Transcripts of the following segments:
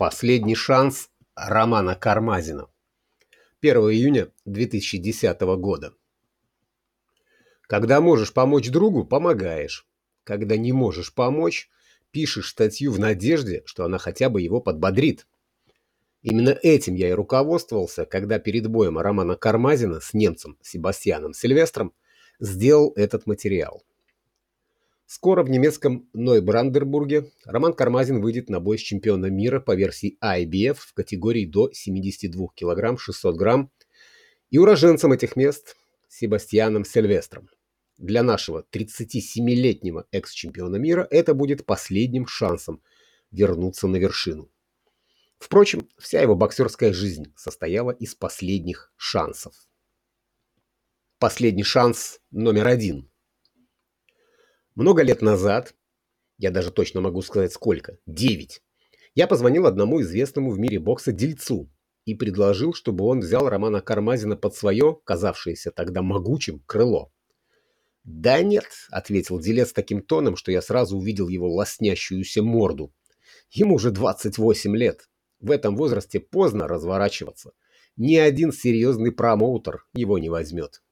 Последний шанс Романа Кармазина. 1 июня 2010 года. Когда можешь помочь другу, помогаешь. Когда не можешь помочь, пишешь статью в надежде, что она хотя бы его подбодрит. Именно этим я и руководствовался, когда перед боем Романа Кармазина с немцем Себастьяном Сильвестром сделал этот материал. Скоро в немецком Нойбрандербурге Роман Кармазин выйдет на бой с чемпионом мира по версии IBF в категории до 72 кг 600 грамм и уроженцем этих мест Себастьяном Сильвестром. Для нашего 37-летнего экс-чемпиона мира это будет последним шансом вернуться на вершину. Впрочем, вся его боксерская жизнь состояла из последних шансов. Последний шанс номер один – много лет назад, я даже точно могу сказать сколько, девять, я позвонил одному известному в мире бокса дельцу и предложил, чтобы он взял Романа Кармазина под свое, казавшееся тогда могучим, крыло. «Да нет», — ответил делец таким тоном, что я сразу увидел его лоснящуюся морду. «Ему уже 28 лет. В этом возрасте поздно разворачиваться. Ни один серьезный промоутер его не возьмет».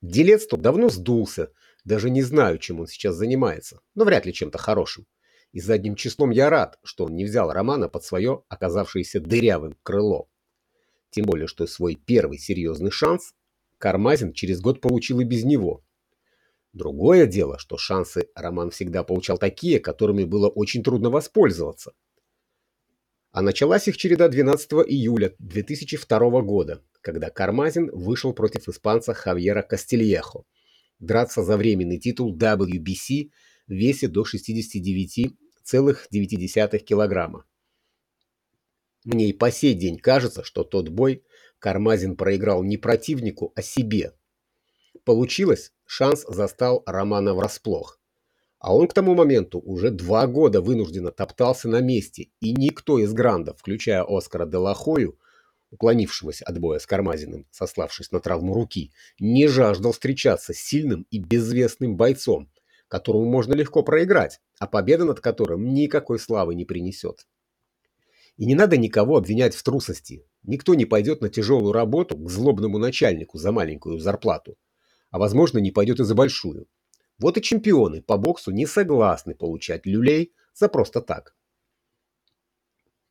Делец тут давно сдулся, даже не знаю, чем он сейчас занимается, но вряд ли чем-то хорошим. И задним числом я рад, что он не взял Романа под свое оказавшееся дырявым крыло. Тем более, что свой первый серьезный шанс Кармазин через год получил и без него. Другое дело, что шансы Роман всегда получал такие, которыми было очень трудно воспользоваться. А началась их череда 12 июля 2002 года, когда Кармазин вышел против испанца Хавьера Кастильехо – драться за временный титул WBC в весе до 69,9 килограмма. Мне и по сей день кажется, что тот бой Кармазин проиграл не противнику, а себе. Получилось, шанс застал Романа врасплох. А он к тому моменту уже два года вынужденно топтался на месте, и никто из грандов, включая Оскара Делахою, уклонившегося от боя с Кармазиным, сославшись на травму руки, не жаждал встречаться с сильным и безвестным бойцом, которому можно легко проиграть, а победа над которым никакой славы не принесет. И не надо никого обвинять в трусости. Никто не пойдет на тяжелую работу к злобному начальнику за маленькую зарплату, а возможно не пойдет и за большую. Вот и чемпионы по боксу не согласны получать люлей за просто так.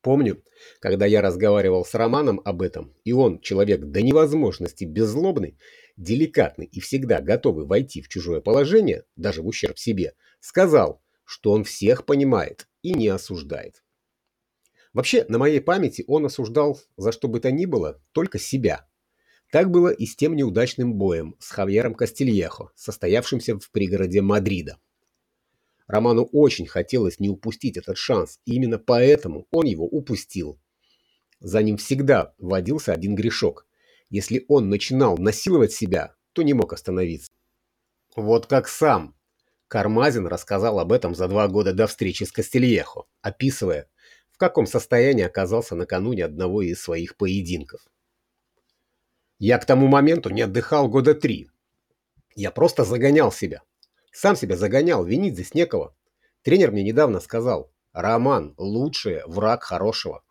Помню, когда я разговаривал с Романом об этом, и он, человек до невозможности беззлобный, деликатный и всегда готовый войти в чужое положение, даже в ущерб себе, сказал, что он всех понимает и не осуждает. Вообще, на моей памяти он осуждал за что бы то ни было только себя. Так было и с тем неудачным боем с Хавьером Кастильехо, состоявшимся в пригороде Мадрида. Роману очень хотелось не упустить этот шанс, и именно поэтому он его упустил. За ним всегда водился один грешок. Если он начинал насиловать себя, то не мог остановиться. Вот как сам. Кармазин рассказал об этом за два года до встречи с Кастельехо, описывая, в каком состоянии оказался накануне одного из своих поединков. Я к тому моменту не отдыхал года три. Я просто загонял себя, сам себя загонял, винить здесь некого. Тренер мне недавно сказал, Роман – лучший враг хорошего.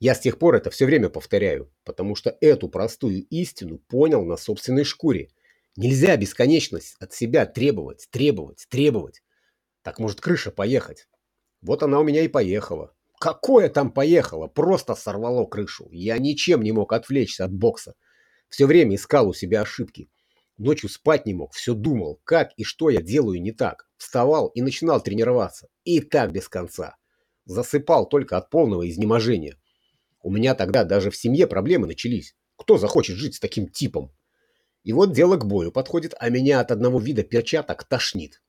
Я с тех пор это все время повторяю, потому что эту простую истину понял на собственной шкуре. Нельзя бесконечность от себя требовать, требовать, требовать. Так может крыша поехать. Вот она у меня и поехала. Какое там поехало? Просто сорвало крышу. Я ничем не мог отвлечься от бокса. Все время искал у себя ошибки. Ночью спать не мог, все думал, как и что я делаю не так. Вставал и начинал тренироваться. И так без конца. Засыпал только от полного изнеможения. У меня тогда даже в семье проблемы начались. Кто захочет жить с таким типом? И вот дело к бою подходит, а меня от одного вида перчаток тошнит.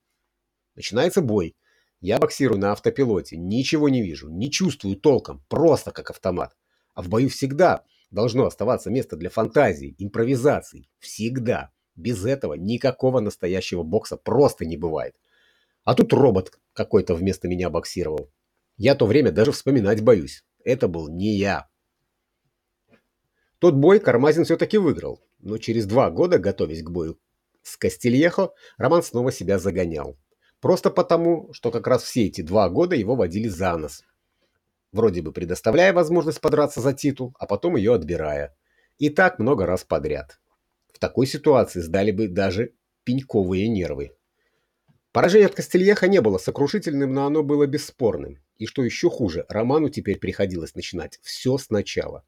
Начинается бой. Я боксирую на автопилоте, ничего не вижу, не чувствую толком, просто как автомат. А в бою всегда должно оставаться место для фантазии, импровизаций. Всегда. Без этого никакого настоящего бокса просто не бывает. А тут робот какой-то вместо меня боксировал. Я то время даже вспоминать боюсь. Это был не я. Тот бой Кармазин все-таки выиграл, но через два года, готовясь к бою с Кастильехо, Роман снова себя загонял. Просто потому, что как раз все эти два года его водили за нос. вроде бы предоставляя возможность подраться за титул, а потом ее отбирая. И так много раз подряд. В такой ситуации сдали бы даже пеньковые нервы. Поражение от Костельеха не было сокрушительным, но оно было бесспорным. И что еще хуже, Роману теперь приходилось начинать все сначала.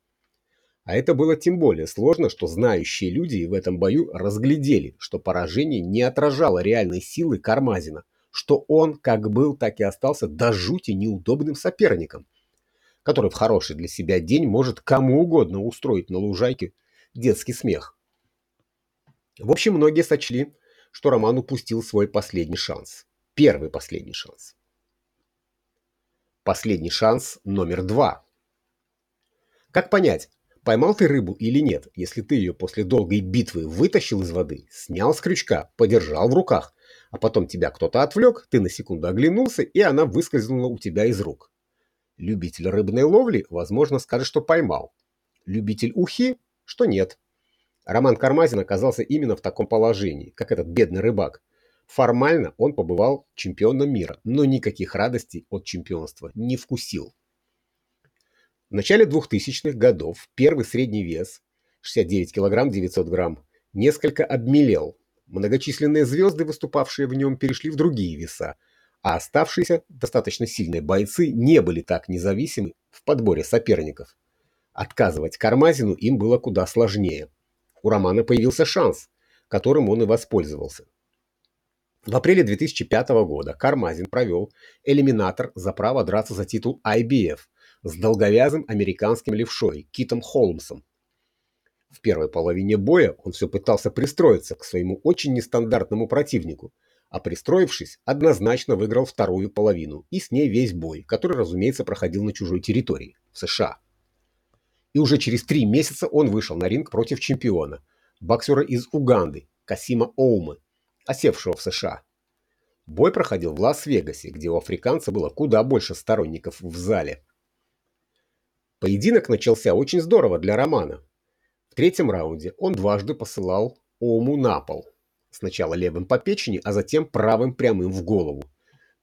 А это было тем более сложно, что знающие люди в этом бою разглядели, что поражение не отражало реальной силы Кармазина, что он как был, так и остался до жути неудобным соперником, который в хороший для себя день может кому угодно устроить на лужайке детский смех. В общем, многие сочли, что Роман упустил свой последний шанс. Первый последний шанс. Последний шанс номер два. Как понять, Поймал ты рыбу или нет, если ты ее после долгой битвы вытащил из воды, снял с крючка, подержал в руках, а потом тебя кто-то отвлек, ты на секунду оглянулся, и она выскользнула у тебя из рук. Любитель рыбной ловли, возможно, скажет, что поймал. Любитель ухи, что нет. Роман Кармазин оказался именно в таком положении, как этот бедный рыбак. Формально он побывал чемпионом мира, но никаких радостей от чемпионства не вкусил. В начале 2000-х годов первый средний вес 69 кг 900 грамм несколько обмелел. Многочисленные звезды, выступавшие в нем, перешли в другие веса, а оставшиеся достаточно сильные бойцы не были так независимы в подборе соперников. Отказывать Кармазину им было куда сложнее. У Романа появился шанс, которым он и воспользовался. В апреле 2005 года Кармазин провел элиминатор за право драться за титул IBF – с долговязым американским левшой Китом Холмсом. В первой половине боя он все пытался пристроиться к своему очень нестандартному противнику, а пристроившись, однозначно выиграл вторую половину и с ней весь бой, который, разумеется, проходил на чужой территории, в США. И уже через три месяца он вышел на ринг против чемпиона, боксера из Уганды, Касима Оумы, осевшего в США. Бой проходил в Лас-Вегасе, где у африканца было куда больше сторонников в зале. Поединок начался очень здорово для Романа. В третьем раунде он дважды посылал Ому на пол. Сначала левым по печени, а затем правым прямым в голову.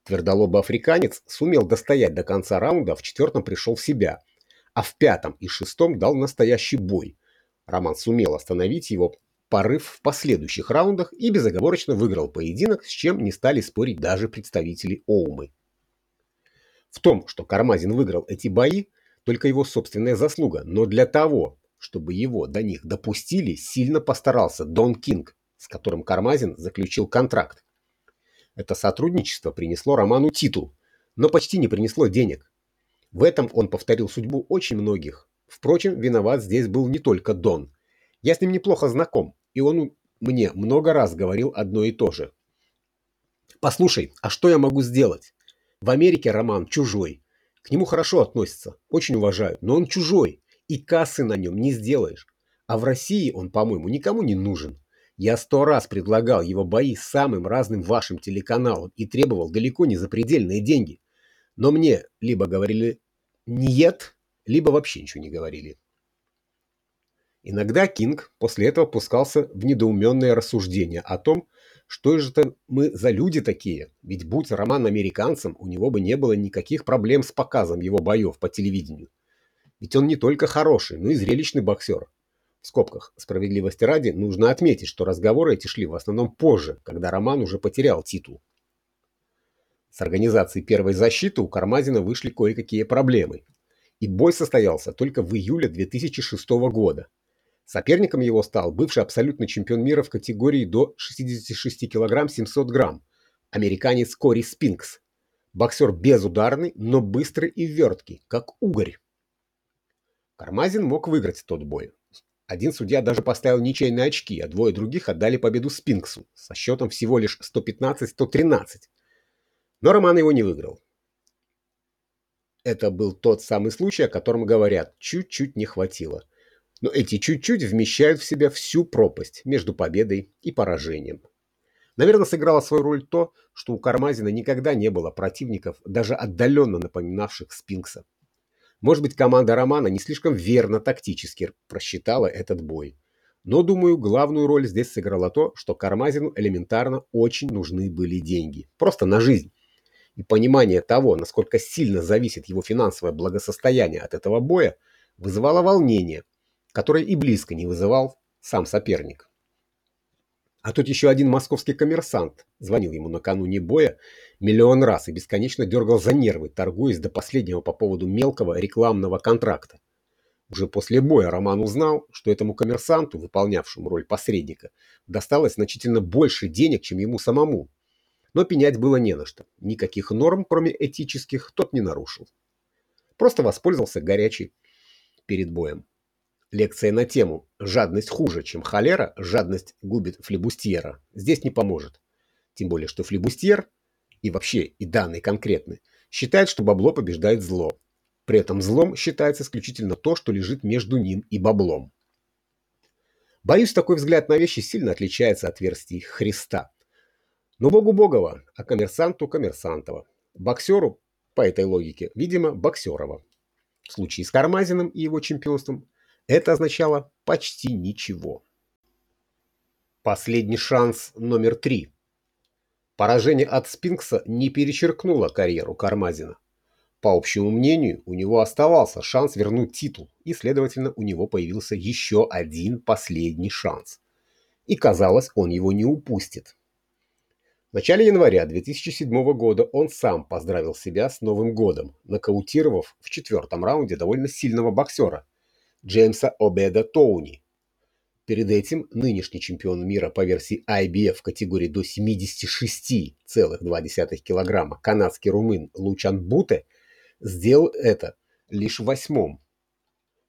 Твердолобый африканец сумел достоять до конца раунда, а в четвертом пришел в себя, а в пятом и шестом дал настоящий бой. Роман сумел остановить его порыв в последующих раундах и безоговорочно выиграл поединок, с чем не стали спорить даже представители Оумы. В том, что Кармазин выиграл эти бои, только его собственная заслуга, но для того, чтобы его до них допустили, сильно постарался Дон Кинг, с которым Кармазин заключил контракт. Это сотрудничество принесло Роману титул, но почти не принесло денег. В этом он повторил судьбу очень многих. Впрочем, виноват здесь был не только Дон. Я с ним неплохо знаком, и он мне много раз говорил одно и то же. «Послушай, а что я могу сделать? В Америке Роман чужой, к нему хорошо относятся, очень уважают, но он чужой, и кассы на нем не сделаешь. А в России он, по-моему, никому не нужен. Я сто раз предлагал его бои самым разным вашим телеканалам и требовал далеко не запредельные деньги. Но мне либо говорили «нет», либо вообще ничего не говорили. Иногда Кинг после этого пускался в недоуменное рассуждение о том, что же это мы за люди такие? Ведь будь Роман американцем, у него бы не было никаких проблем с показом его боев по телевидению. Ведь он не только хороший, но и зрелищный боксер. В скобках справедливости ради нужно отметить, что разговоры эти шли в основном позже, когда Роман уже потерял титул. С организацией первой защиты у Кармазина вышли кое-какие проблемы. И бой состоялся только в июле 2006 года, Соперником его стал бывший абсолютный чемпион мира в категории до 66 кг 700 грамм, американец Кори Спинкс. Боксер безударный, но быстрый и верткий, как угорь. Кармазин мог выиграть тот бой. Один судья даже поставил ничейные очки, а двое других отдали победу Спинксу со счетом всего лишь 115-113. Но Роман его не выиграл. Это был тот самый случай, о котором говорят, чуть-чуть не хватило – но эти чуть-чуть вмещают в себя всю пропасть между победой и поражением. Наверное, сыграло свою роль то, что у Кармазина никогда не было противников, даже отдаленно напоминавших Спинкса. Может быть, команда Романа не слишком верно тактически просчитала этот бой. Но, думаю, главную роль здесь сыграло то, что Кармазину элементарно очень нужны были деньги. Просто на жизнь. И понимание того, насколько сильно зависит его финансовое благосостояние от этого боя, вызывало волнение, которое и близко не вызывал сам соперник. А тут еще один московский коммерсант звонил ему накануне боя миллион раз и бесконечно дергал за нервы, торгуясь до последнего по поводу мелкого рекламного контракта. Уже после боя Роман узнал, что этому коммерсанту, выполнявшему роль посредника, досталось значительно больше денег, чем ему самому. Но пенять было не на что. Никаких норм, кроме этических, тот не нарушил. Просто воспользовался горячей перед боем. Лекция на тему «Жадность хуже, чем холера, жадность губит флебустьера» здесь не поможет. Тем более, что флебустьер, и вообще и данный конкретный, считает, что бабло побеждает зло, при этом злом считается исключительно то, что лежит между ним и баблом. Боюсь, такой взгляд на вещи сильно отличается от версии Христа. Но Богу Богова, а коммерсанту коммерсантова. Боксеру, по этой логике, видимо, боксерова. В случае с Кармазиным и его чемпионством это означало почти ничего. Последний шанс номер три. Поражение от Спинкса не перечеркнуло карьеру Кармазина. По общему мнению, у него оставался шанс вернуть титул, и, следовательно, у него появился еще один последний шанс. И казалось, он его не упустит. В начале января 2007 года он сам поздравил себя с Новым годом, нокаутировав в четвертом раунде довольно сильного боксера Джеймса Обеда Тоуни. Перед этим нынешний чемпион мира по версии IBF в категории до 76,2 кг канадский румын Лучан Буте сделал это лишь в восьмом.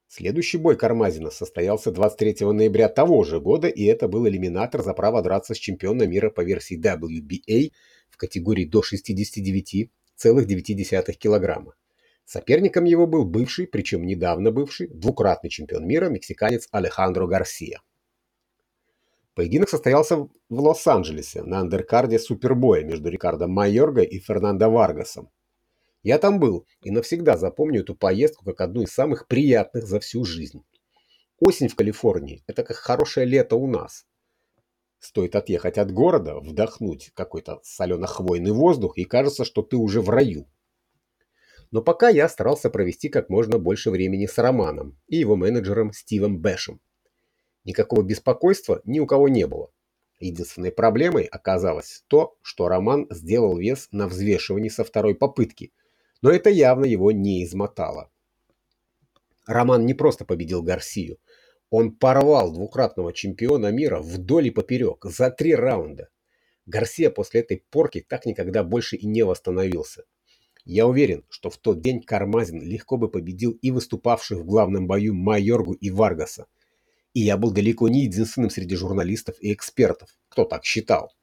Следующий бой Кармазина состоялся 23 ноября того же года, и это был элиминатор за право драться с чемпионом мира по версии WBA в категории до 69,9 кг. Соперником его был бывший, причем недавно бывший, двукратный чемпион мира мексиканец Алехандро Гарсия. Поединок состоялся в Лос-Анджелесе на андеркарде супербоя между Рикардо Майорго и Фернандо Варгасом. Я там был и навсегда запомню эту поездку как одну из самых приятных за всю жизнь. Осень в Калифорнии – это как хорошее лето у нас. Стоит отъехать от города, вдохнуть какой-то солено-хвойный воздух, и кажется, что ты уже в раю. Но пока я старался провести как можно больше времени с Романом и его менеджером Стивом Бэшем. Никакого беспокойства ни у кого не было. Единственной проблемой оказалось то, что Роман сделал вес на взвешивании со второй попытки – но это явно его не измотало. Роман не просто победил Гарсию. Он порвал двукратного чемпиона мира вдоль и поперек за три раунда. Гарсия после этой порки так никогда больше и не восстановился. Я уверен, что в тот день Кармазин легко бы победил и выступавших в главном бою Майоргу и Варгаса. И я был далеко не единственным среди журналистов и экспертов, кто так считал.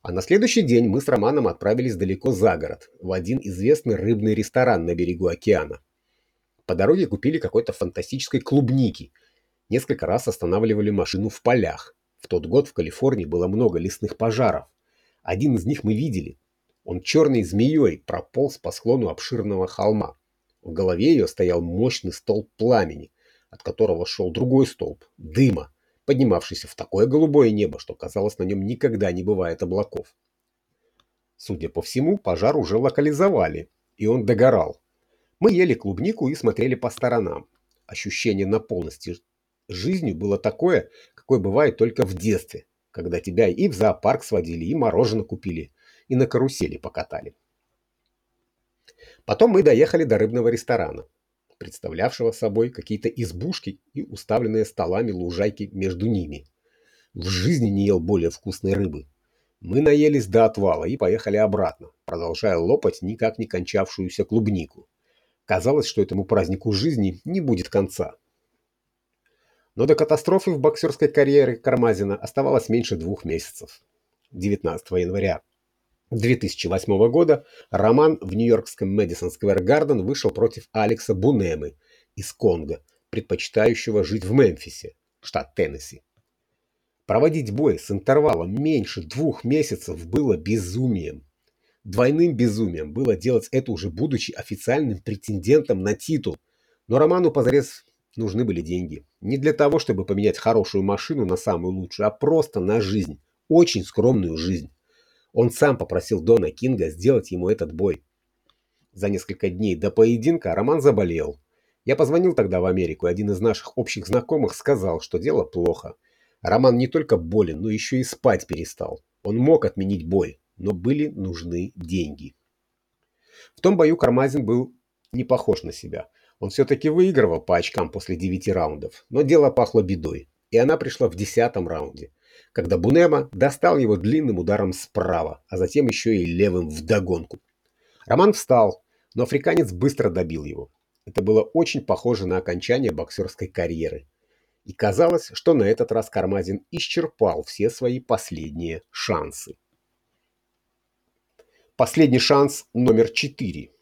А на следующий день мы с Романом отправились далеко за город, в один известный рыбный ресторан на берегу океана. По дороге купили какой-то фантастической клубники. Несколько раз останавливали машину в полях. В тот год в Калифорнии было много лесных пожаров. Один из них мы видели. Он черной змеей прополз по склону обширного холма. В голове ее стоял мощный столб пламени, от которого шел другой столб – дыма поднимавшийся в такое голубое небо, что казалось, на нем никогда не бывает облаков. Судя по всему, пожар уже локализовали, и он догорал. Мы ели клубнику и смотрели по сторонам. Ощущение на полности жизнью было такое, какое бывает только в детстве, когда тебя и в зоопарк сводили, и мороженое купили, и на карусели покатали. Потом мы доехали до рыбного ресторана представлявшего собой какие-то избушки и уставленные столами лужайки между ними. В жизни не ел более вкусной рыбы. Мы наелись до отвала и поехали обратно, продолжая лопать никак не кончавшуюся клубнику. Казалось, что этому празднику жизни не будет конца. Но до катастрофы в боксерской карьере Кармазина оставалось меньше двух месяцев. 19 января 2008 года Роман в нью-йоркском Мэдисон Сквер Гарден вышел против Алекса Бунемы из Конго, предпочитающего жить в Мемфисе, штат Теннесси. Проводить бой с интервалом меньше двух месяцев было безумием. Двойным безумием было делать это уже будучи официальным претендентом на титул. Но Роману позарез нужны были деньги. Не для того, чтобы поменять хорошую машину на самую лучшую, а просто на жизнь. Очень скромную жизнь. Он сам попросил Дона Кинга сделать ему этот бой. За несколько дней до поединка Роман заболел. Я позвонил тогда в Америку, и один из наших общих знакомых сказал, что дело плохо. Роман не только болен, но еще и спать перестал. Он мог отменить бой, но были нужны деньги. В том бою Кармазин был не похож на себя. Он все-таки выигрывал по очкам после девяти раундов, но дело пахло бедой, и она пришла в десятом раунде, когда Бунема достал его длинным ударом справа, а затем еще и левым вдогонку. Роман встал, но африканец быстро добил его. Это было очень похоже на окончание боксерской карьеры. И казалось, что на этот раз Кармазин исчерпал все свои последние шансы. Последний шанс номер четыре.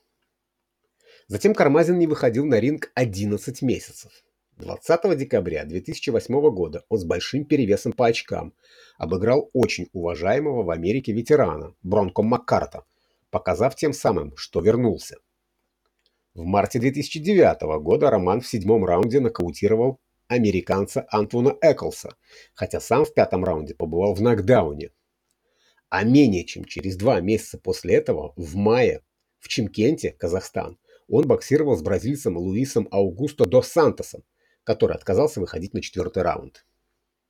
Затем Кармазин не выходил на ринг 11 месяцев. 20 декабря 2008 года он с большим перевесом по очкам обыграл очень уважаемого в Америке ветерана Бронко Маккарта, показав тем самым, что вернулся. В марте 2009 года Роман в седьмом раунде нокаутировал американца Антуна Эклса, хотя сам в пятом раунде побывал в нокдауне. А менее чем через два месяца после этого, в мае, в Чимкенте, Казахстан, он боксировал с бразильцем Луисом Аугусто до Сантосом, который отказался выходить на четвертый раунд.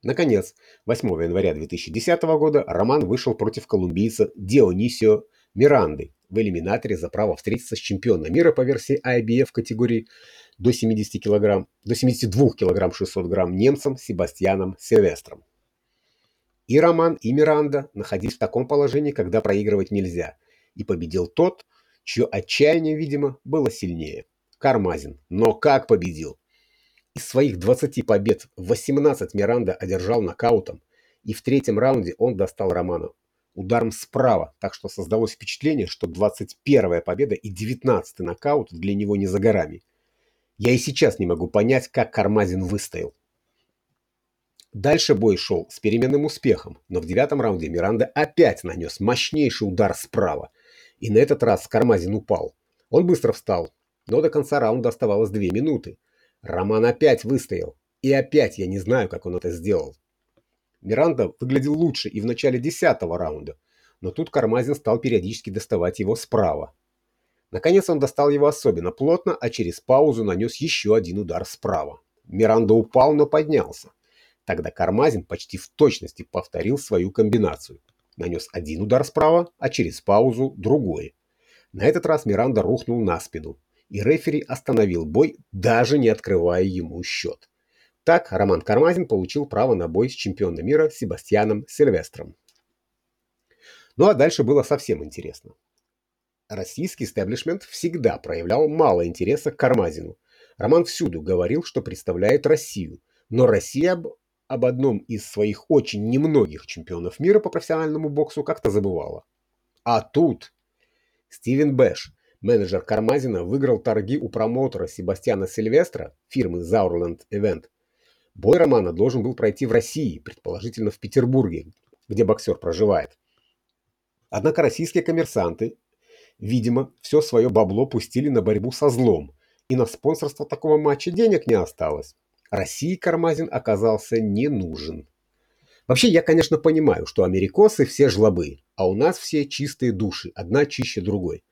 Наконец, 8 января 2010 года Роман вышел против колумбийца Дионисио Миранды в элиминаторе за право встретиться с чемпионом мира по версии IBF категории до 70 кг, до 72 кг 600 грамм немцем Себастьяном Сильвестром. И Роман, и Миранда находились в таком положении, когда проигрывать нельзя, и победил тот, чье отчаяние, видимо, было сильнее. Кармазин. Но как победил? Из своих 20 побед 18 Миранда одержал нокаутом, и в третьем раунде он достал Романа ударом справа, так что создалось впечатление, что 21-я победа и 19-й нокаут для него не за горами. Я и сейчас не могу понять, как Кармазин выстоял. Дальше бой шел с переменным успехом, но в девятом раунде Миранда опять нанес мощнейший удар справа, и на этот раз Кармазин упал. Он быстро встал, но до конца раунда оставалось две минуты. Роман опять выстоял, и опять я не знаю, как он это сделал. Миранда выглядел лучше и в начале десятого раунда, но тут Кармазин стал периодически доставать его справа. Наконец он достал его особенно плотно, а через паузу нанес еще один удар справа. Миранда упал, но поднялся. Тогда Кармазин почти в точности повторил свою комбинацию. Нанес один удар справа, а через паузу другой. На этот раз Миранда рухнул на спину, и рефери остановил бой, даже не открывая ему счет. Так Роман Кармазин получил право на бой с чемпионом мира Себастьяном Сильвестром. Ну а дальше было совсем интересно. Российский стеблишмент всегда проявлял мало интереса к Кармазину. Роман всюду говорил, что представляет Россию, но Россия об, об одном из своих очень немногих чемпионов мира по профессиональному боксу как-то забывала. А тут Стивен Бэш, менеджер Кармазина, выиграл торги у промоутера Себастьяна Сильвестра фирмы Zaurland Event Бой Романа должен был пройти в России, предположительно в Петербурге, где боксер проживает. Однако российские коммерсанты, видимо, все свое бабло пустили на борьбу со злом, и на спонсорство такого матча денег не осталось. России Кармазин оказался не нужен. Вообще, я, конечно, понимаю, что америкосы все жлобы, а у нас все чистые души, одна чище другой.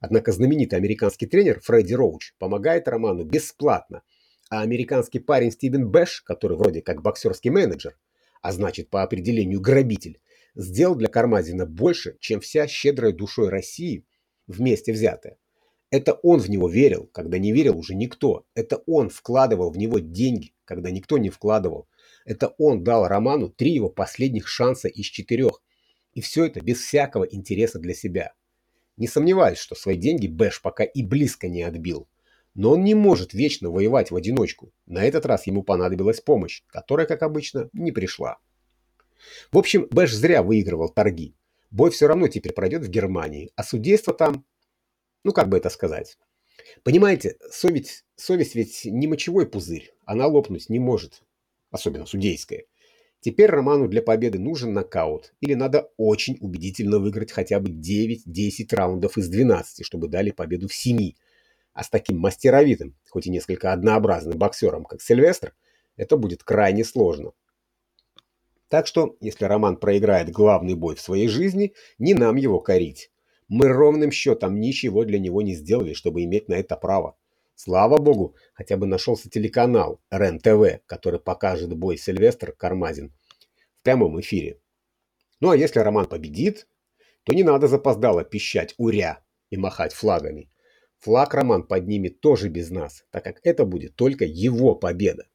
Однако знаменитый американский тренер Фредди Роуч помогает Роману бесплатно – а американский парень Стивен Бэш, который вроде как боксерский менеджер, а значит по определению грабитель, сделал для Кармазина больше, чем вся щедрая душой России вместе взятая. Это он в него верил, когда не верил уже никто. Это он вкладывал в него деньги, когда никто не вкладывал. Это он дал Роману три его последних шанса из четырех. И все это без всякого интереса для себя. Не сомневаюсь, что свои деньги Бэш пока и близко не отбил. Но он не может вечно воевать в одиночку. На этот раз ему понадобилась помощь, которая, как обычно, не пришла. В общем, Бэш зря выигрывал торги. Бой все равно теперь пройдет в Германии, а судейство там... Ну, как бы это сказать? Понимаете, совесть, совесть ведь не мочевой пузырь, она лопнуть не может. Особенно судейская. Теперь Роману для победы нужен нокаут, или надо очень убедительно выиграть хотя бы 9-10 раундов из 12, чтобы дали победу в 7, а с таким мастеровитым, хоть и несколько однообразным боксером, как Сильвестр, это будет крайне сложно. Так что, если Роман проиграет главный бой в своей жизни, не нам его корить. Мы ровным счетом ничего для него не сделали, чтобы иметь на это право. Слава богу, хотя бы нашелся телеканал РЕН-ТВ, который покажет бой Сильвестр Кармазин в прямом эфире. Ну а если Роман победит, то не надо запоздало пищать «Уря!» и махать флагами. Флаг Роман поднимет тоже без нас, так как это будет только его победа.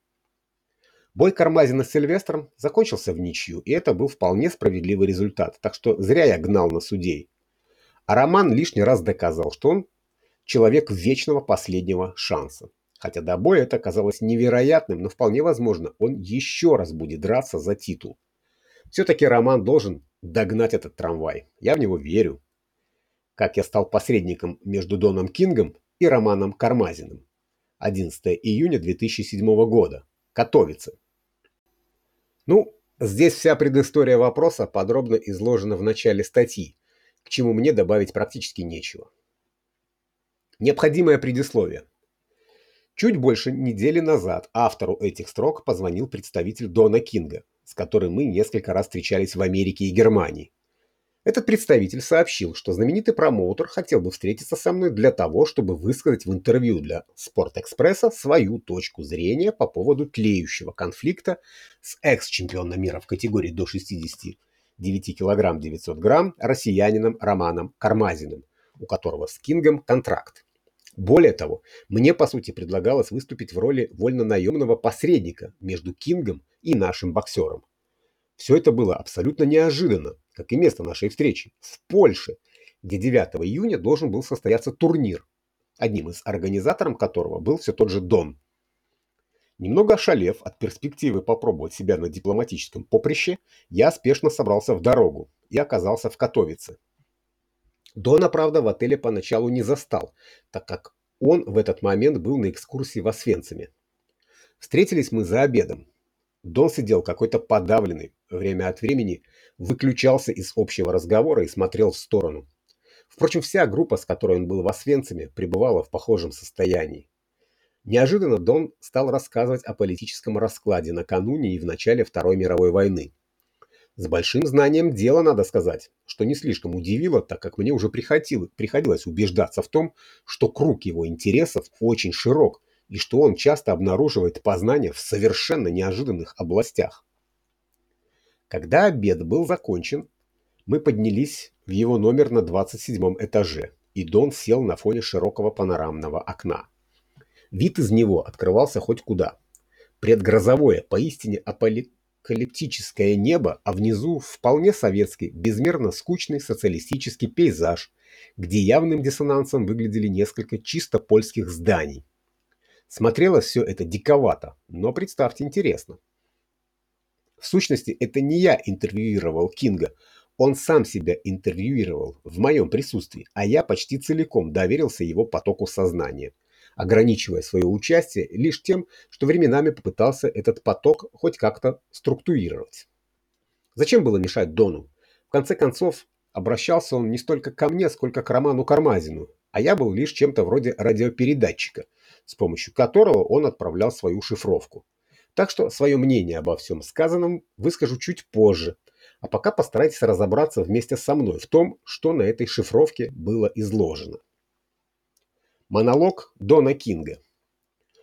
Бой Кармазина с Сильвестром закончился в ничью, и это был вполне справедливый результат, так что зря я гнал на судей. А Роман лишний раз доказал, что он человек вечного последнего шанса. Хотя до боя это казалось невероятным, но вполне возможно, он еще раз будет драться за титул. Все-таки Роман должен догнать этот трамвай. Я в него верю. Как я стал посредником между Доном Кингом и Романом Кармазиным. 11 июня 2007 года. Катовице. Ну, здесь вся предыстория вопроса подробно изложена в начале статьи, к чему мне добавить практически нечего. Необходимое предисловие. Чуть больше недели назад автору этих строк позвонил представитель Дона Кинга, с которым мы несколько раз встречались в Америке и Германии. Этот представитель сообщил, что знаменитый промоутер хотел бы встретиться со мной для того, чтобы высказать в интервью для Спортэкспресса свою точку зрения по поводу тлеющего конфликта с экс-чемпионом мира в категории до 69 кг 900 грамм россиянином Романом Кармазиным, у которого с Кингом контракт. Более того, мне по сути предлагалось выступить в роли вольно-наемного посредника между Кингом и нашим боксером. Все это было абсолютно неожиданно, как и место нашей встречи, в Польше, где 9 июня должен был состояться турнир, одним из организаторов которого был все тот же Дон. Немного ошалев от перспективы попробовать себя на дипломатическом поприще, я спешно собрался в дорогу и оказался в Катовице. Дона, правда, в отеле поначалу не застал, так как он в этот момент был на экскурсии в Освенциме. Встретились мы за обедом, Дон сидел какой-то подавленный, время от времени выключался из общего разговора и смотрел в сторону. Впрочем, вся группа, с которой он был в Освенциме, пребывала в похожем состоянии. Неожиданно Дон стал рассказывать о политическом раскладе накануне и в начале Второй мировой войны. С большим знанием дела, надо сказать, что не слишком удивило, так как мне уже приходилось убеждаться в том, что круг его интересов очень широк и что он часто обнаруживает познания в совершенно неожиданных областях. Когда обед был закончен, мы поднялись в его номер на 27 этаже, и Дон сел на фоне широкого панорамного окна. Вид из него открывался хоть куда. Предгрозовое, поистине апокалиптическое небо, а внизу вполне советский, безмерно скучный социалистический пейзаж, где явным диссонансом выглядели несколько чисто польских зданий. Смотрелось все это диковато, но представьте интересно. В сущности, это не я интервьюировал Кинга, он сам себя интервьюировал в моем присутствии, а я почти целиком доверился его потоку сознания, ограничивая свое участие лишь тем, что временами попытался этот поток хоть как-то структурировать. Зачем было мешать Дону? В конце концов, обращался он не столько ко мне, сколько к Роману Кармазину, а я был лишь чем-то вроде радиопередатчика, с помощью которого он отправлял свою шифровку. Так что свое мнение обо всем сказанном выскажу чуть позже, а пока постарайтесь разобраться вместе со мной в том, что на этой шифровке было изложено. Монолог Дона Кинга.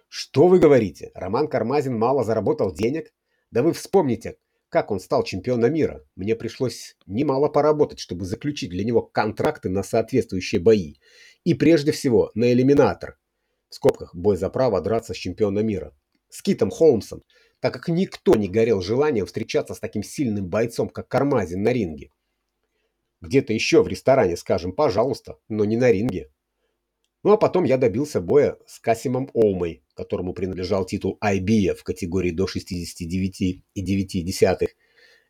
Что вы говорите? Роман Кармазин мало заработал денег? Да вы вспомните, как он стал чемпионом мира. Мне пришлось немало поработать, чтобы заключить для него контракты на соответствующие бои. И прежде всего на элиминатор, в скобках бой за право драться с чемпионом мира, с Китом Холмсом, так как никто не горел желанием встречаться с таким сильным бойцом, как Кармазин на ринге. Где-то еще в ресторане, скажем, пожалуйста, но не на ринге. Ну а потом я добился боя с Касимом Оумой, которому принадлежал титул IBF в категории до 69,9.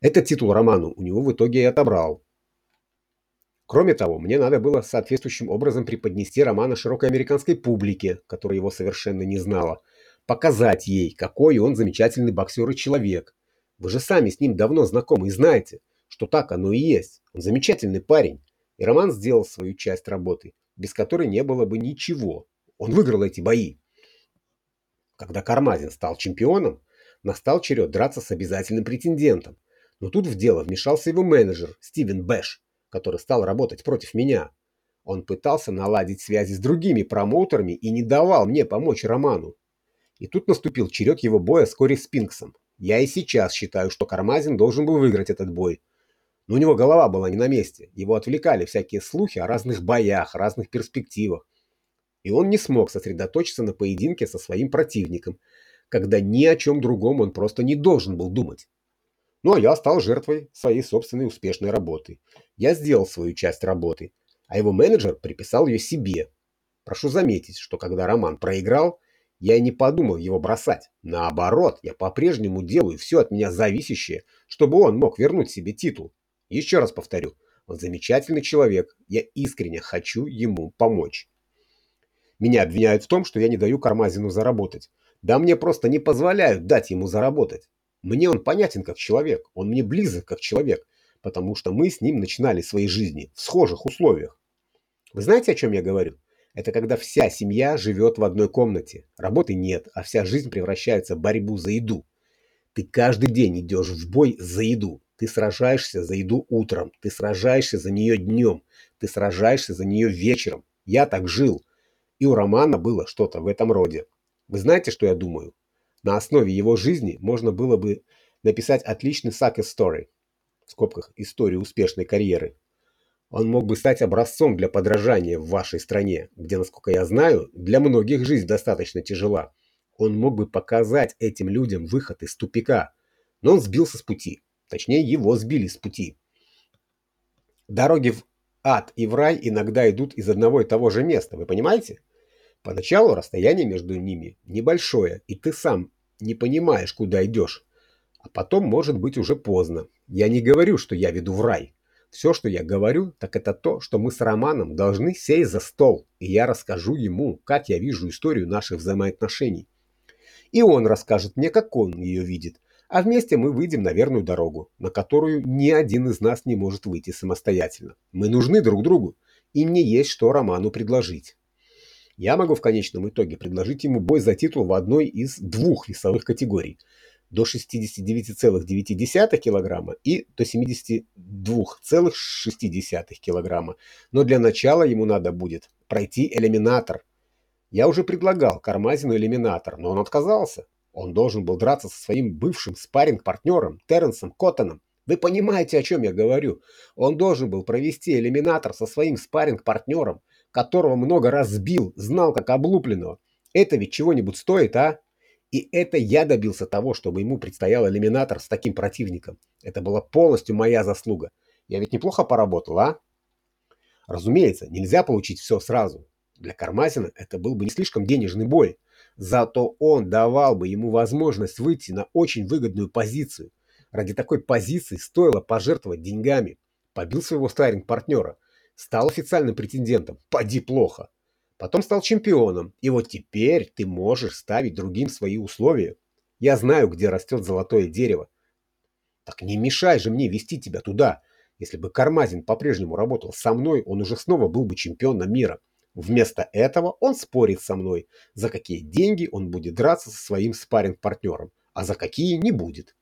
Этот титул Роману у него в итоге и отобрал. Кроме того, мне надо было соответствующим образом преподнести романа широкой американской публике, которая его совершенно не знала, показать ей, какой он замечательный боксер и человек. Вы же сами с ним давно знакомы и знаете, что так оно и есть. Он замечательный парень. И Роман сделал свою часть работы, без которой не было бы ничего. Он выиграл эти бои. Когда Кармазин стал чемпионом, настал черед драться с обязательным претендентом. Но тут в дело вмешался его менеджер Стивен Бэш, который стал работать против меня. Он пытался наладить связи с другими промоутерами и не давал мне помочь Роману. И тут наступил черед его боя с Кори Спинксом. Я и сейчас считаю, что Кармазин должен был выиграть этот бой. Но у него голова была не на месте. Его отвлекали всякие слухи о разных боях, разных перспективах. И он не смог сосредоточиться на поединке со своим противником, когда ни о чем другом он просто не должен был думать. Ну а я стал жертвой своей собственной успешной работы. Я сделал свою часть работы, а его менеджер приписал ее себе. Прошу заметить, что когда Роман проиграл, я не подумал его бросать. Наоборот, я по-прежнему делаю все от меня зависящее, чтобы он мог вернуть себе титул. Еще раз повторю, он замечательный человек, я искренне хочу ему помочь. Меня обвиняют в том, что я не даю Кармазину заработать. Да мне просто не позволяют дать ему заработать. Мне он понятен как человек, он мне близок как человек, потому что мы с ним начинали свои жизни в схожих условиях. Вы знаете, о чем я говорю? Это когда вся семья живет в одной комнате, работы нет, а вся жизнь превращается в борьбу за еду. Ты каждый день идешь в бой за еду. Ты сражаешься за еду утром, ты сражаешься за нее днем, ты сражаешься за нее вечером. Я так жил. И у Романа было что-то в этом роде. Вы знаете, что я думаю? На основе его жизни можно было бы написать отличный success story, в скобках историю успешной карьеры. Он мог бы стать образцом для подражания в вашей стране, где, насколько я знаю, для многих жизнь достаточно тяжела. Он мог бы показать этим людям выход из тупика, но он сбился с пути. Точнее, его сбили с пути. Дороги в ад и в рай иногда идут из одного и того же места, вы понимаете? Поначалу расстояние между ними небольшое, и ты сам не понимаешь, куда идешь. А потом может быть уже поздно. Я не говорю, что я веду в рай. Все, что я говорю, так это то, что мы с Романом должны сесть за стол, и я расскажу ему, как я вижу историю наших взаимоотношений. И он расскажет мне, как он ее видит, а вместе мы выйдем на верную дорогу, на которую ни один из нас не может выйти самостоятельно. Мы нужны друг другу, и мне есть что Роману предложить. Я могу в конечном итоге предложить ему бой за титул в одной из двух весовых категорий – до 69,9 кг и до 72,6 кг. Но для начала ему надо будет пройти элиминатор. Я уже предлагал Кармазину элиминатор, но он отказался. Он должен был драться со своим бывшим спарринг-партнером Терренсом Коттоном. Вы понимаете, о чем я говорю? Он должен был провести элиминатор со своим спарринг-партнером, которого много раз сбил, знал как облупленного. Это ведь чего-нибудь стоит, а? И это я добился того, чтобы ему предстоял элиминатор с таким противником. Это была полностью моя заслуга. Я ведь неплохо поработал, а? Разумеется, нельзя получить все сразу. Для Кармазина это был бы не слишком денежный бой. Зато он давал бы ему возможность выйти на очень выгодную позицию. Ради такой позиции стоило пожертвовать деньгами. Побил своего старинг-партнера. Стал официальным претендентом. Поди плохо. Потом стал чемпионом. И вот теперь ты можешь ставить другим свои условия. Я знаю, где растет золотое дерево. Так не мешай же мне вести тебя туда. Если бы Кармазин по-прежнему работал со мной, он уже снова был бы чемпионом мира. Вместо этого он спорит со мной, за какие деньги он будет драться со своим спарринг-партнером, а за какие не будет.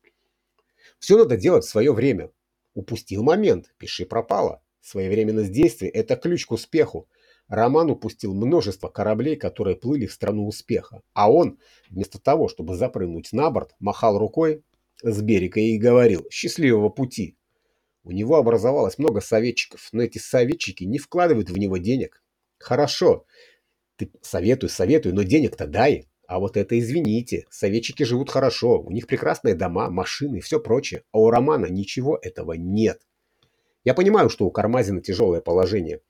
Все надо делать в свое время. Упустил момент, пиши пропало. Своевременность действий – это ключ к успеху. Роман упустил множество кораблей, которые плыли в страну успеха, а он, вместо того, чтобы запрыгнуть на борт, махал рукой с берега и говорил «счастливого пути». У него образовалось много советчиков, но эти советчики не вкладывают в него денег, Хорошо. Ты советуй, советуй, но денег-то дай. А вот это извините. Советчики живут хорошо. У них прекрасные дома, машины и все прочее. А у Романа ничего этого нет. Я понимаю, что у Кармазина тяжелое положение.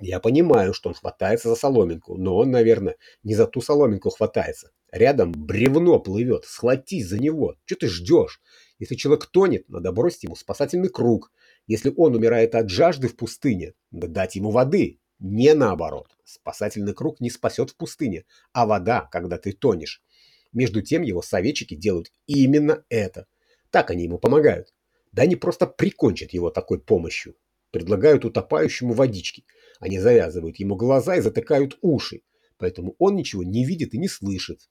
Я понимаю, что он хватается за соломинку, но он, наверное, не за ту соломинку хватается. Рядом бревно плывет, схватись за него. Что ты ждешь? Если человек тонет, надо бросить ему спасательный круг. Если он умирает от жажды в пустыне, надо дать ему воды. Не наоборот. Спасательный круг не спасет в пустыне, а вода, когда ты тонешь. Между тем его советчики делают именно это. Так они ему помогают. Да они просто прикончат его такой помощью. Предлагают утопающему водички. Они завязывают ему глаза и затыкают уши. Поэтому он ничего не видит и не слышит.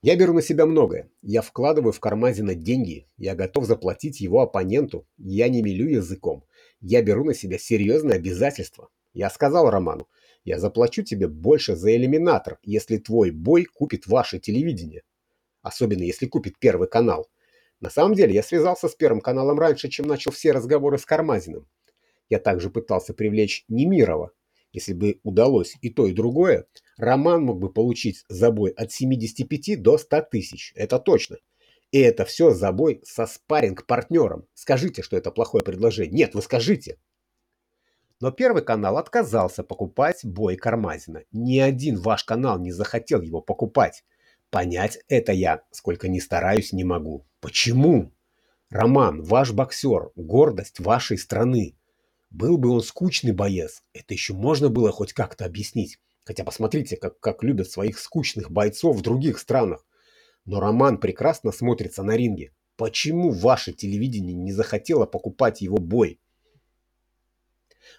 Я беру на себя многое. Я вкладываю в Кармазина деньги. Я готов заплатить его оппоненту. Я не мелю языком. Я беру на себя серьезные обязательства. Я сказал Роману, я заплачу тебе больше за элиминатор, если твой бой купит ваше телевидение. Особенно если купит Первый канал. На самом деле я связался с Первым каналом раньше, чем начал все разговоры с Кармазиным. Я также пытался привлечь Немирова. Если бы удалось и то, и другое, Роман мог бы получить за бой от 75 до 100 тысяч. Это точно. И это все за бой со спарринг-партнером. Скажите, что это плохое предложение. Нет, вы скажите. Но Первый канал отказался покупать бой Кармазина. Ни один ваш канал не захотел его покупать. Понять это я, сколько ни стараюсь, не могу. Почему? Роман, ваш боксер, гордость вашей страны. Был бы он скучный боец, это еще можно было хоть как-то объяснить. Хотя посмотрите, как, как любят своих скучных бойцов в других странах. Но Роман прекрасно смотрится на ринге. Почему ваше телевидение не захотело покупать его бой?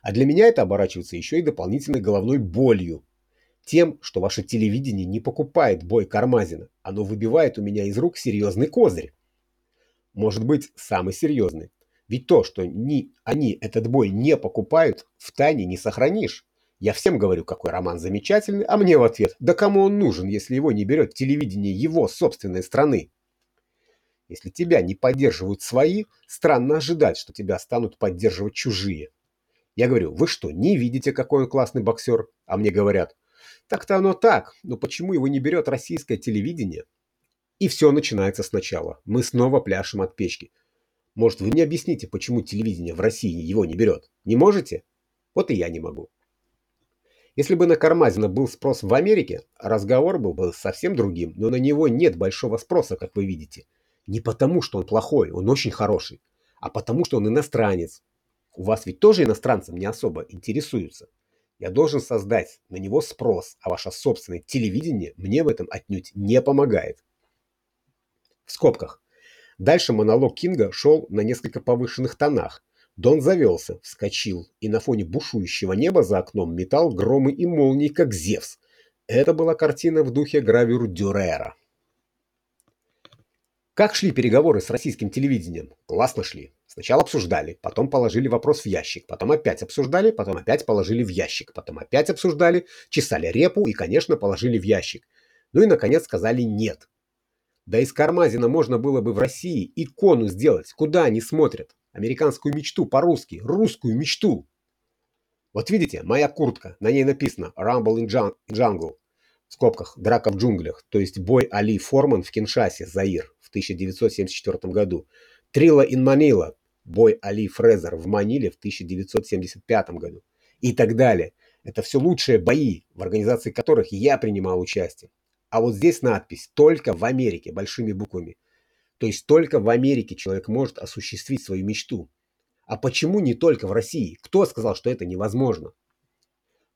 А для меня это оборачивается еще и дополнительной головной болью. Тем, что ваше телевидение не покупает бой Кармазина. Оно выбивает у меня из рук серьезный козырь. Может быть, самый серьезный. Ведь то, что ни они этот бой не покупают, в тайне не сохранишь. Я всем говорю, какой роман замечательный, а мне в ответ, да кому он нужен, если его не берет телевидение его собственной страны? Если тебя не поддерживают свои, странно ожидать, что тебя станут поддерживать чужие. Я говорю, вы что, не видите, какой он классный боксер? А мне говорят, так-то оно так, но почему его не берет российское телевидение? И все начинается сначала. Мы снова пляшем от печки. Может, вы мне объясните, почему телевидение в России его не берет? Не можете? Вот и я не могу. Если бы на Кармазина был спрос в Америке, разговор был бы совсем другим, но на него нет большого спроса, как вы видите. Не потому, что он плохой, он очень хороший, а потому, что он иностранец. У вас ведь тоже иностранцам не особо интересуются. Я должен создать на него спрос, а ваше собственное телевидение мне в этом отнюдь не помогает. В скобках. Дальше монолог Кинга шел на несколько повышенных тонах. Дон завелся, вскочил и на фоне бушующего неба за окном метал громы и молнии, как Зевс. Это была картина в духе гравюр Дюрера. Как шли переговоры с российским телевидением? Классно шли. Сначала обсуждали, потом положили вопрос в ящик, потом опять обсуждали, потом опять положили в ящик, потом опять обсуждали, чесали репу и, конечно, положили в ящик. Ну и, наконец, сказали «нет». Да из Кармазина можно было бы в России икону сделать. Куда они смотрят? Американскую мечту по-русски. Русскую мечту. Вот видите, моя куртка. На ней написано Rumble in Jungle. В скобках «Драка в джунглях». То есть бой Али Форман в Киншасе, Заир, в 1974 году. Трила in Manila. Бой Али Фрезер в Маниле в 1975 году. И так далее. Это все лучшие бои, в организации которых я принимал участие. А вот здесь надпись «Только в Америке» большими буквами. То есть только в Америке человек может осуществить свою мечту. А почему не только в России? Кто сказал, что это невозможно?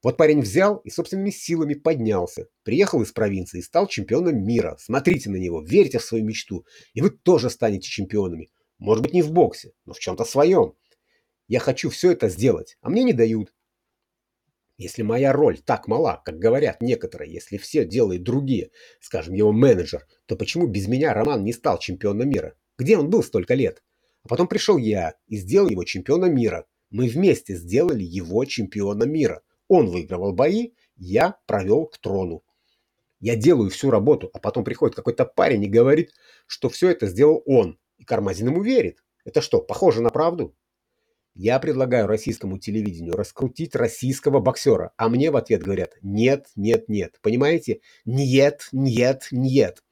Вот парень взял и собственными силами поднялся, приехал из провинции и стал чемпионом мира. Смотрите на него, верьте в свою мечту, и вы тоже станете чемпионами. Может быть не в боксе, но в чем-то своем. Я хочу все это сделать, а мне не дают. Если моя роль так мала, как говорят некоторые, если все делают другие, скажем, его менеджер, то почему без меня Роман не стал чемпионом мира? Где он был столько лет? А потом пришел я и сделал его чемпионом мира. Мы вместе сделали его чемпионом мира. Он выигрывал бои, я провел к трону. Я делаю всю работу, а потом приходит какой-то парень и говорит, что все это сделал он. И Кармазин ему верит. Это что, похоже на правду? Я предлагаю российскому телевидению раскрутить российского боксера, а мне в ответ говорят «нет, нет, нет». Понимаете? «Нет, нет, нет».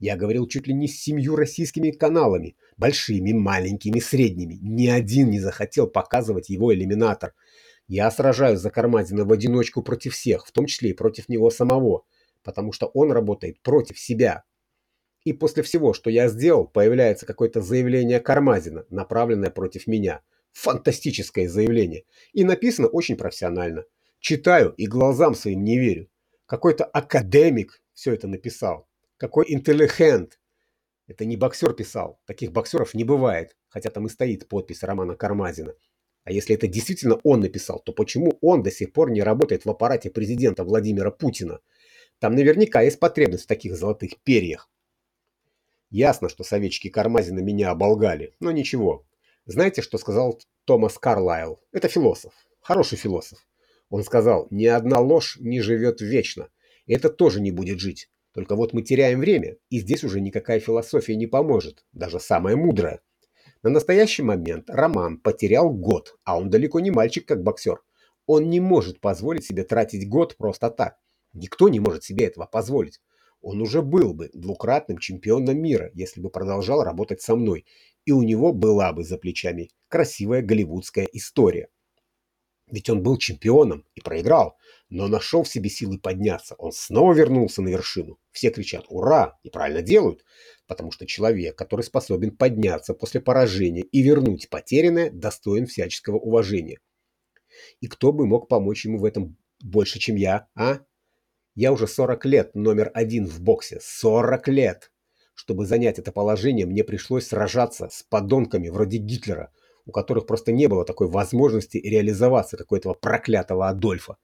Я говорил чуть ли не с семью российскими каналами, большими, маленькими, средними. Ни один не захотел показывать его элиминатор. Я сражаюсь за Кармазина в одиночку против всех, в том числе и против него самого, потому что он работает против себя. И после всего, что я сделал, появляется какое-то заявление Кармазина, направленное против меня – Фантастическое заявление. И написано очень профессионально. Читаю и глазам своим не верю. Какой-то академик все это написал. Какой интеллигент. Это не боксер писал. Таких боксеров не бывает. Хотя там и стоит подпись Романа Кармазина. А если это действительно он написал, то почему он до сих пор не работает в аппарате президента Владимира Путина? Там наверняка есть потребность в таких золотых перьях. Ясно, что советчики Кармазина меня оболгали, но ничего. Знаете, что сказал Томас Карлайл? Это философ, хороший философ. Он сказал, ни одна ложь не живет вечно. Это тоже не будет жить. Только вот мы теряем время, и здесь уже никакая философия не поможет, даже самая мудрая. На настоящий момент Роман потерял год, а он далеко не мальчик, как боксер. Он не может позволить себе тратить год просто так. Никто не может себе этого позволить. Он уже был бы двукратным чемпионом мира, если бы продолжал работать со мной, и у него была бы за плечами красивая голливудская история. Ведь он был чемпионом и проиграл, но нашел в себе силы подняться. Он снова вернулся на вершину. Все кричат «Ура!» и правильно делают, потому что человек, который способен подняться после поражения и вернуть потерянное, достоин всяческого уважения. И кто бы мог помочь ему в этом больше, чем я, а? Я уже 40 лет номер один в боксе. 40 лет! Чтобы занять это положение, мне пришлось сражаться с подонками вроде Гитлера, у которых просто не было такой возможности реализоваться, как у этого проклятого Адольфа.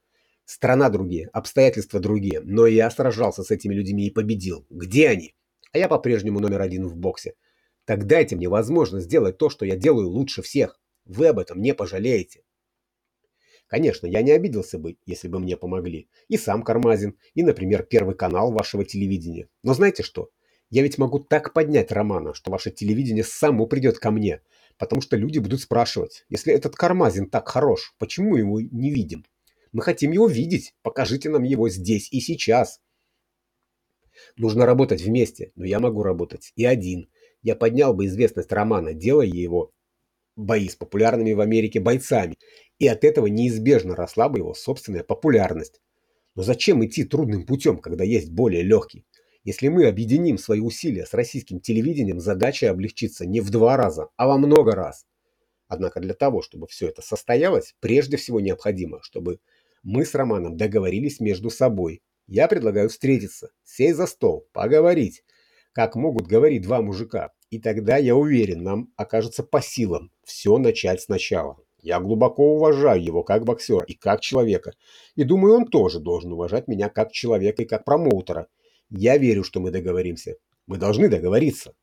Страна другие, обстоятельства другие, но я сражался с этими людьми и победил. Где они? А я по-прежнему номер один в боксе. Так дайте мне возможность сделать то, что я делаю лучше всех. Вы об этом не пожалеете. Конечно, я не обиделся бы, если бы мне помогли. И сам Кармазин, и, например, Первый канал вашего телевидения. Но знаете что? Я ведь могу так поднять Романа, что ваше телевидение само придет ко мне. Потому что люди будут спрашивать, если этот Кармазин так хорош, почему его не видим? Мы хотим его видеть. Покажите нам его здесь и сейчас. Нужно работать вместе, но я могу работать и один. Я поднял бы известность Романа, делая его бои с популярными в Америке бойцами, и от этого неизбежно росла бы его собственная популярность. Но зачем идти трудным путем, когда есть более легкий? Если мы объединим свои усилия с российским телевидением, задача облегчится не в два раза, а во много раз. Однако для того, чтобы все это состоялось, прежде всего необходимо, чтобы мы с Романом договорились между собой. Я предлагаю встретиться, сесть за стол, поговорить, как могут говорить два мужика. И тогда, я уверен, нам окажется по силам все начать сначала. Я глубоко уважаю его как боксера и как человека. И думаю, он тоже должен уважать меня как человека и как промоутера. Я верю, что мы договоримся. Мы должны договориться.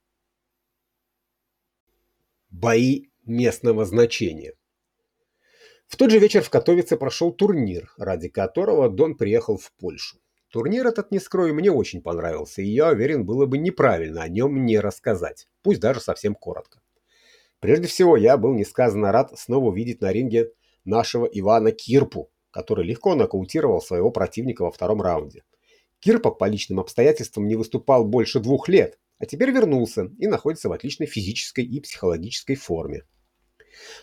Бои местного значения. В тот же вечер в Катовице прошел турнир, ради которого Дон приехал в Польшу. Турнир этот, не скрою, мне очень понравился, и я уверен, было бы неправильно о нем не рассказать, пусть даже совсем коротко. Прежде всего, я был несказанно рад снова увидеть на ринге нашего Ивана Кирпу, который легко нокаутировал своего противника во втором раунде. Кирпа по личным обстоятельствам не выступал больше двух лет, а теперь вернулся и находится в отличной физической и психологической форме.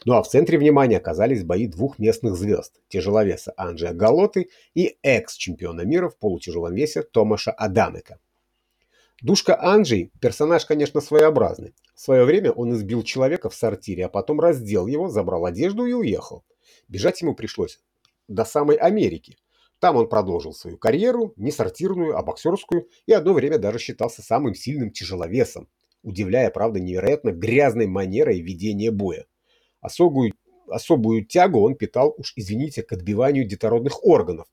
Ну а в центре внимания оказались бои двух местных звезд – тяжеловеса Анджея Галоты и экс-чемпиона мира в полутяжелом весе Томаша Адамека. Душка Анджей – персонаж, конечно, своеобразный. В свое время он избил человека в сортире, а потом раздел его, забрал одежду и уехал. Бежать ему пришлось до самой Америки. Там он продолжил свою карьеру, не сортирную, а боксерскую, и одно время даже считался самым сильным тяжеловесом, удивляя, правда, невероятно грязной манерой ведения боя. Особую, особую тягу он питал, уж извините, к отбиванию детородных органов.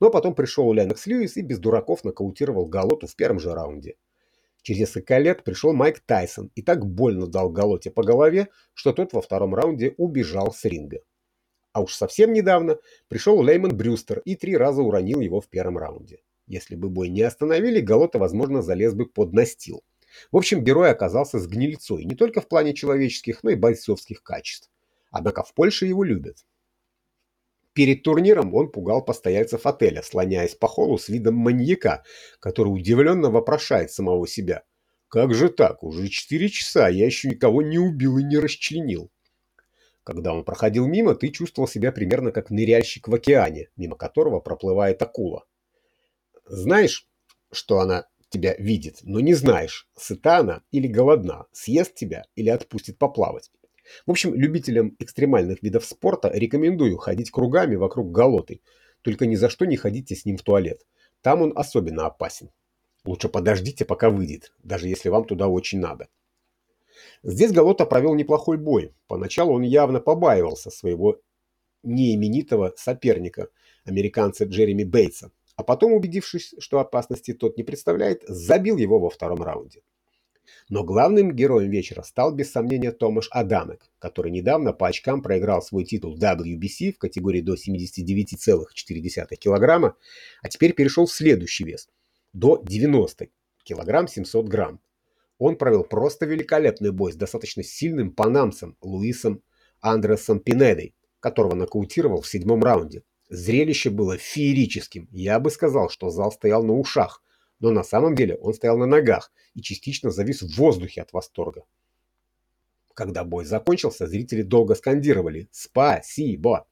Но потом пришел Ленокс Льюис и без дураков нокаутировал Галоту в первом же раунде. Через несколько лет пришел Майк Тайсон и так больно дал Галоте по голове, что тот во втором раунде убежал с ринга. А уж совсем недавно пришел Леймон Брюстер и три раза уронил его в первом раунде. Если бы бой не остановили, Галота, возможно, залез бы под настил. В общем, герой оказался с гнильцой не только в плане человеческих, но и бойцовских качеств. Однако в Польше его любят. Перед турниром он пугал постояльцев отеля, слоняясь по холлу с видом маньяка, который удивленно вопрошает самого себя. «Как же так? Уже четыре часа, я еще никого не убил и не расчленил». Когда он проходил мимо, ты чувствовал себя примерно как ныряльщик в океане, мимо которого проплывает акула. Знаешь, что она тебя видит, но не знаешь, сыта она или голодна, съест тебя или отпустит поплавать. В общем, любителям экстремальных видов спорта рекомендую ходить кругами вокруг голоты, только ни за что не ходите с ним в туалет. Там он особенно опасен. Лучше подождите, пока выйдет, даже если вам туда очень надо. Здесь Галота провел неплохой бой. Поначалу он явно побаивался своего неименитого соперника, американца Джереми Бейтса, а потом, убедившись, что опасности тот не представляет, забил его во втором раунде. Но главным героем вечера стал без сомнения Томаш Адамек, который недавно по очкам проиграл свой титул WBC в категории до 79,4 кг, а теперь перешел в следующий вес – до 90 кг 700 грамм. Он провел просто великолепный бой с достаточно сильным панамцем Луисом Андресом Пинедой, которого нокаутировал в седьмом раунде. Зрелище было феерическим. Я бы сказал, что зал стоял на ушах, но на самом деле он стоял на ногах и частично завис в воздухе от восторга. Когда бой закончился, зрители долго скандировали «Спасибо!».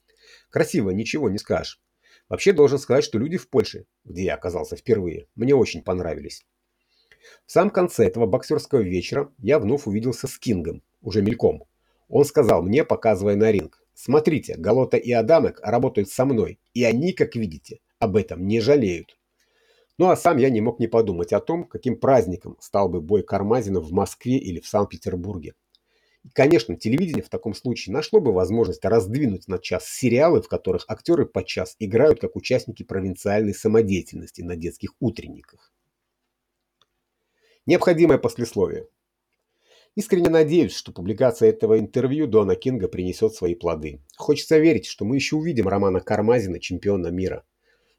Красиво, ничего не скажешь. Вообще должен сказать, что люди в Польше, где я оказался впервые, мне очень понравились. В самом конце этого боксерского вечера я вновь увиделся с Кингом, уже мельком. Он сказал мне, показывая на ринг, «Смотрите, Галота и Адамек работают со мной, и они, как видите, об этом не жалеют». Ну а сам я не мог не подумать о том, каким праздником стал бы бой Кармазина в Москве или в Санкт-Петербурге. И, конечно, телевидение в таком случае нашло бы возможность раздвинуть на час сериалы, в которых актеры подчас играют как участники провинциальной самодеятельности на детских утренниках. Необходимое послесловие. Искренне надеюсь, что публикация этого интервью Дона Кинга принесет свои плоды. Хочется верить, что мы еще увидим Романа Кармазина, чемпиона мира.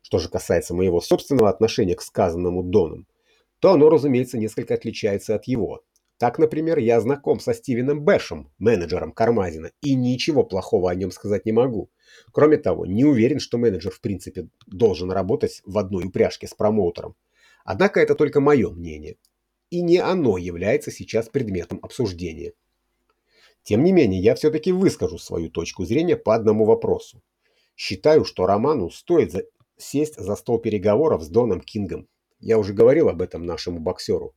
Что же касается моего собственного отношения к сказанному Доном, то оно, разумеется, несколько отличается от его. Так, например, я знаком со Стивеном Бэшем, менеджером Кармазина, и ничего плохого о нем сказать не могу. Кроме того, не уверен, что менеджер в принципе должен работать в одной упряжке с промоутером. Однако это только мое мнение. И не оно является сейчас предметом обсуждения. Тем не менее, я все-таки выскажу свою точку зрения по одному вопросу. Считаю, что Роману стоит за сесть за стол переговоров с Доном Кингом. Я уже говорил об этом нашему боксеру.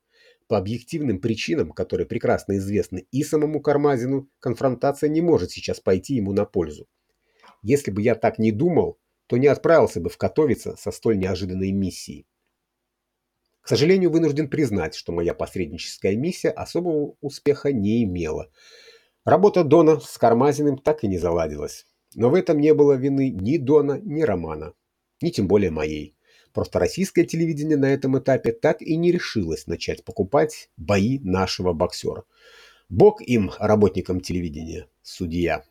По объективным причинам, которые прекрасно известны и самому Кармазину, конфронтация не может сейчас пойти ему на пользу. Если бы я так не думал, то не отправился бы в Катовице со столь неожиданной миссией. К сожалению, вынужден признать, что моя посредническая миссия особого успеха не имела. Работа Дона с Кармазиным так и не заладилась. Но в этом не было вины ни Дона, ни Романа ни тем более моей. Просто российское телевидение на этом этапе так и не решилось начать покупать бои нашего боксера. Бог им, работникам телевидения, судья.